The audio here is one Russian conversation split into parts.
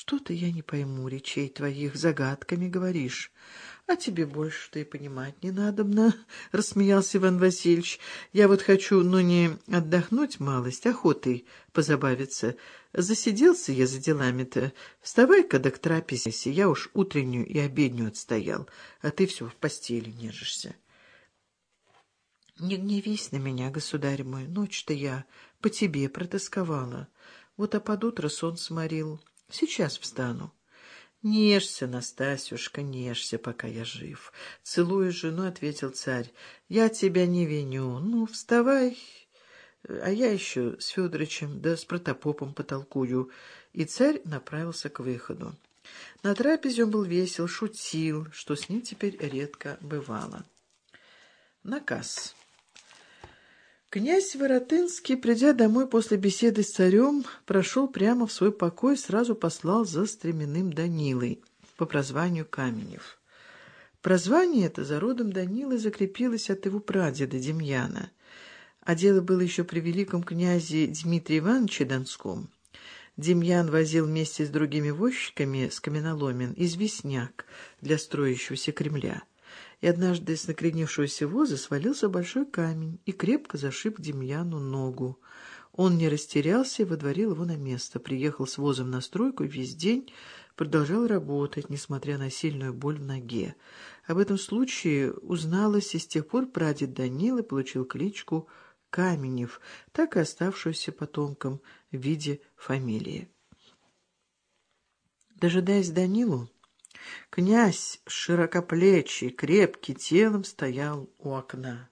Что-то я не пойму речей твоих, загадками говоришь. А тебе больше-то и понимать не надобно, — рассмеялся Иван Васильевич. Я вот хочу, ну, не отдохнуть малость, охотой позабавиться. Засиделся я за делами-то. Вставай-ка да к трапезе, я уж утреннюю и обеднюю отстоял, а ты все в постели нежишься. Не гневись на меня, государь мой, ночь-то я по тебе протосковала. Вот а под утро сон сморил. Сейчас встану. «Нежься, Настасюшка, нежься, пока я жив!» Целуя жену, ответил царь. «Я тебя не виню. Ну, вставай, а я еще с Федорычем да с протопопом потолкую». И царь направился к выходу. На трапезе он был весел, шутил, что с ним теперь редко бывало. Наказ. Князь Воротынский, придя домой после беседы с царем, прошел прямо в свой покой и сразу послал за стременным Данилой по прозванию Каменев. Прозвание это за родом Данилы закрепилось от его прадеда Демьяна, а дело было еще при великом князе Дмитрии Ивановиче Донском. Демьян возил вместе с другими возчиками с каменоломен известняк для строящегося Кремля и однажды с накренившегося воза свалился большой камень и крепко зашиб Демьяну ногу. Он не растерялся и водворил его на место, приехал с возом на стройку и весь день продолжал работать, несмотря на сильную боль в ноге. Об этом случае узналось, и с тех пор прадед Данила получил кличку Каменев, так и оставшуюся потомком в виде фамилии. Дожидаясь Данилу, Князь, широкоплечий, крепкий телом, стоял у окна.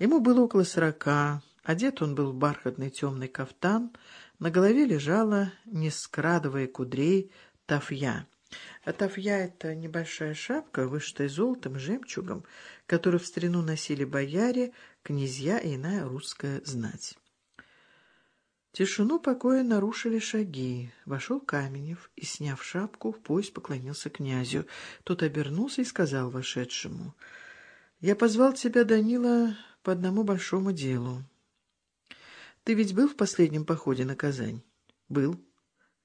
Ему было около сорока, одет он был в бархатный темный кафтан, на голове лежала, не скрадывая кудрей, тафья. А тафья — это небольшая шапка, вышитая золотом жемчугом, которую в старину носили бояре, князья и иная русская знать. Тишину покоя нарушили шаги. Вошел Каменев и, сняв шапку, в пояс поклонился князю. Тот обернулся и сказал вошедшему, «Я позвал тебя, Данила, по одному большому делу. Ты ведь был в последнем походе на Казань?» «Был.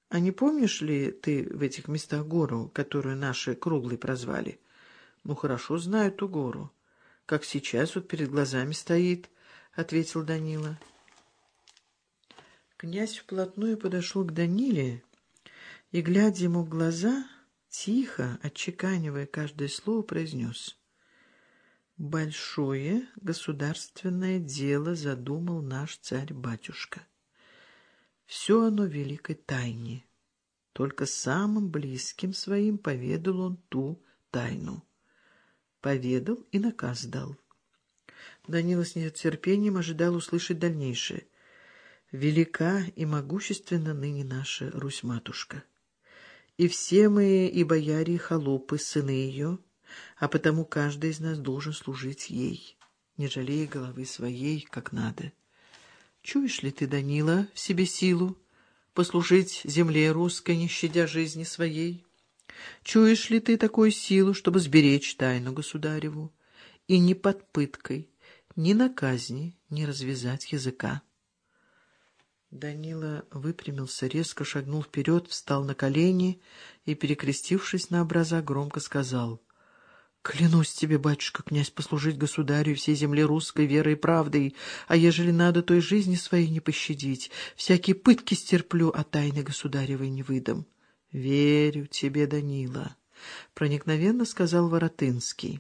А не помнишь ли ты в этих местах гору, которую наши круглые прозвали?» «Ну, хорошо знаю ту гору. Как сейчас вот перед глазами стоит», — ответил Данила. Князь вплотную подошел к Даниле и, глядя ему в глаза, тихо, отчеканивая каждое слово, произнес «Большое государственное дело задумал наш царь-батюшка. Все оно великой тайне, только самым близким своим поведал он ту тайну. Поведал и наказ дал». Данила с нетерпением ожидал услышать дальнейшее. Велика и могущественна ныне наша Русь-матушка. И все мы, и бояре, и холопы, сыны ее, а потому каждый из нас должен служить ей, не жалея головы своей, как надо. Чуешь ли ты, Данила, в себе силу послужить земле русской, не щадя жизни своей? Чуешь ли ты такую силу, чтобы сберечь тайну государеву и ни под пыткой, ни на казни не развязать языка? Данила выпрямился, резко шагнул вперед, встал на колени и, перекрестившись на образа, громко сказал «Клянусь тебе, батюшка, князь, послужить государю и всей земле русской верой и правдой, а ежели надо, то и жизни своей не пощадить, всякие пытки стерплю, а тайны государевой не выдам». «Верю тебе, Данила», — проникновенно сказал Воротынский.